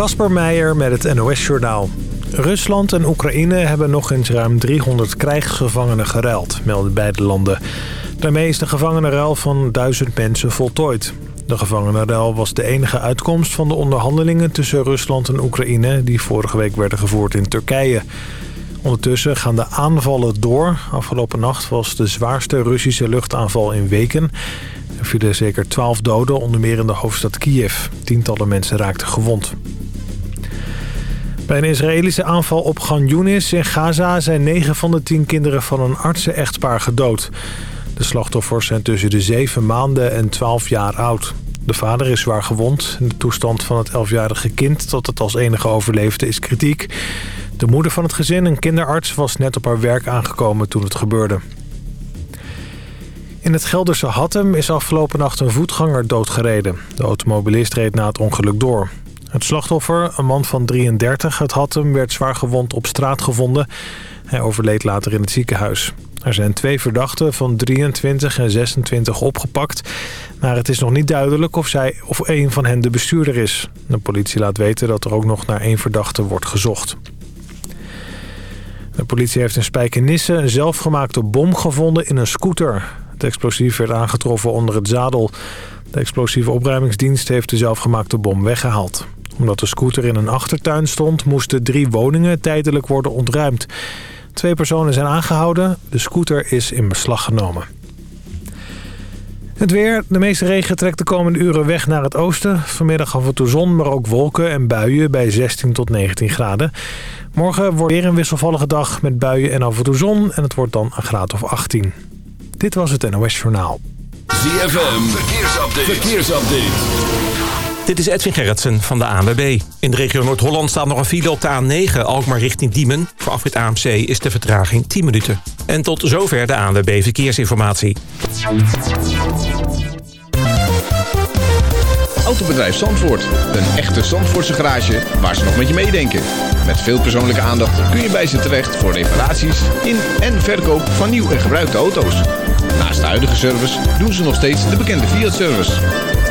Kasper Meijer met het NOS-journaal. Rusland en Oekraïne hebben nog eens ruim 300 krijgsgevangenen geruild, melden beide landen. Daarmee is de gevangenenruil van duizend mensen voltooid. De gevangenenruil was de enige uitkomst van de onderhandelingen tussen Rusland en Oekraïne... die vorige week werden gevoerd in Turkije. Ondertussen gaan de aanvallen door. Afgelopen nacht was de zwaarste Russische luchtaanval in weken. Er vielen zeker twaalf doden, onder meer in de hoofdstad Kiev. Tientallen mensen raakten gewond. Bij een Israëlische aanval op Gan in Gaza... zijn 9 van de 10 kinderen van een artsen-echtpaar gedood. De slachtoffers zijn tussen de 7 maanden en 12 jaar oud. De vader is zwaar gewond. De toestand van het 11-jarige kind dat het als enige overleefde is kritiek. De moeder van het gezin, een kinderarts, was net op haar werk aangekomen toen het gebeurde. In het Gelderse Hattem is afgelopen nacht een voetganger doodgereden. De automobilist reed na het ongeluk door. Het slachtoffer, een man van 33 uit Hattem, werd zwaar gewond op straat gevonden. Hij overleed later in het ziekenhuis. Er zijn twee verdachten van 23 en 26 opgepakt. Maar het is nog niet duidelijk of, zij, of een van hen de bestuurder is. De politie laat weten dat er ook nog naar één verdachte wordt gezocht. De politie heeft in Spijkenisse een zelfgemaakte bom gevonden in een scooter. Het explosief werd aangetroffen onder het zadel. De explosieve opruimingsdienst heeft de zelfgemaakte bom weggehaald. Omdat de scooter in een achtertuin stond... moesten drie woningen tijdelijk worden ontruimd. Twee personen zijn aangehouden. De scooter is in beslag genomen. Het weer. De meeste regen trekt de komende uren weg naar het oosten. Vanmiddag af en toe zon, maar ook wolken en buien bij 16 tot 19 graden. Morgen wordt weer een wisselvallige dag met buien en af en toe zon. En het wordt dan een graad of 18. Dit was het NOS Journaal. ZFM. Verkeersupdate. Verkeersupdate. Dit is Edwin Gerritsen van de ANWB. In de regio Noord-Holland staat nog een file op de A9, Alkmaar richting Diemen. Voor afrit AMC is de vertraging 10 minuten. En tot zover de ANWB Verkeersinformatie. Autobedrijf Zandvoort. Een echte Zandvoortse garage waar ze nog met je meedenken. Met veel persoonlijke aandacht kun je bij ze terecht voor reparaties in en verkoop van nieuw en gebruikte auto's. Naast de huidige service doen ze nog steeds de bekende Fiat-service.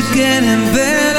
again getting then.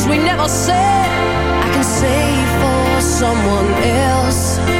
things we never said. I can say for someone else.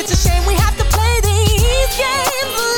It's a shame we have to play these games.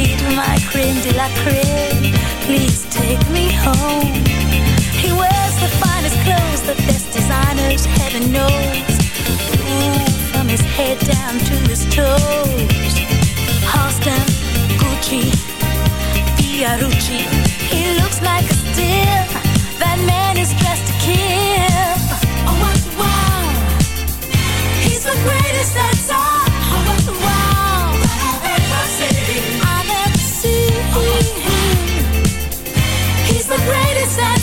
sweet, my creme de la creme. Please take me home. He wears the finest clothes, the best designers, heaven knows. Ooh, from his head down to his toes. Halston, Gucci, Fiorucci. He looks like a steal. That man is dressed to kill. Oh, what wow! He's the greatest Is that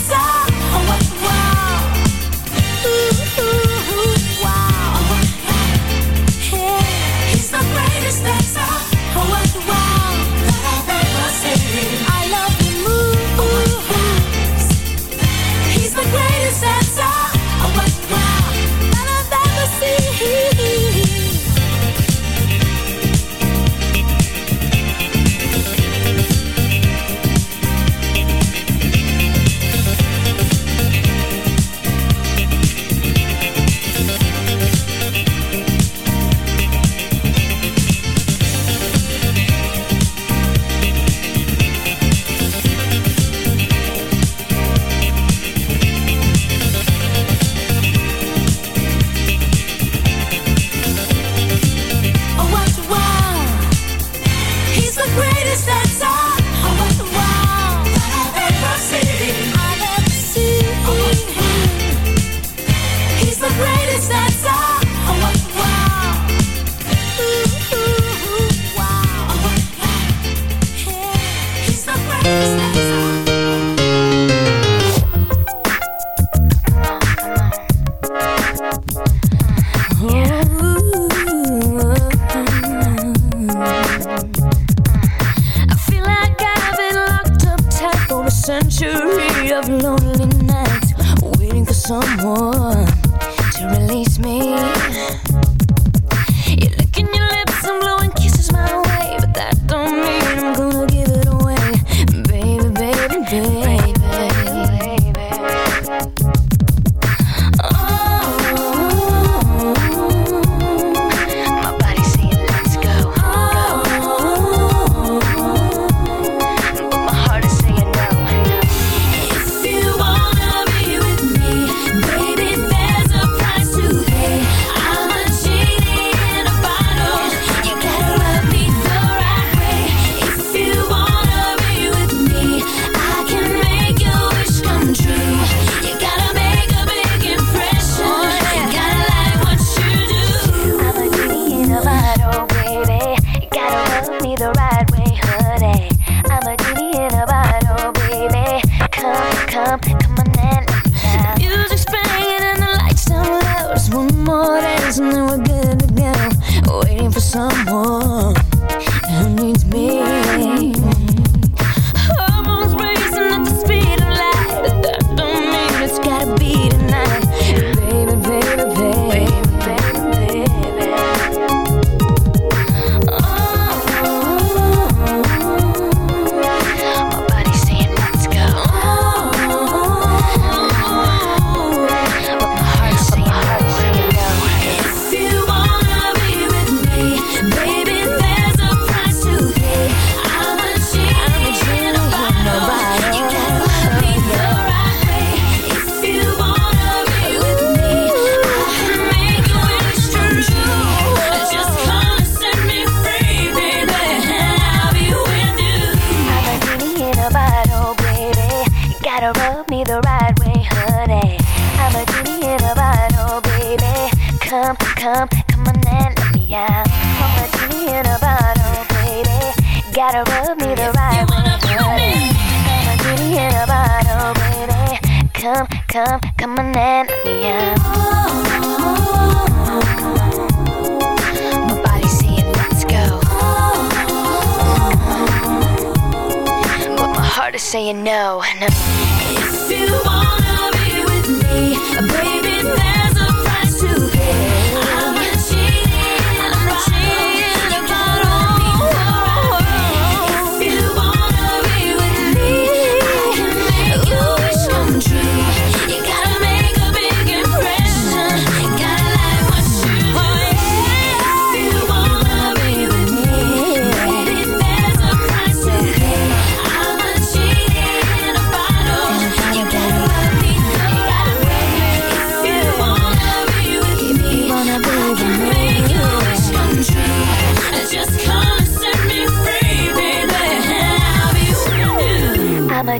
saying no. no.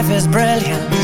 life is brilliant.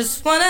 just wanna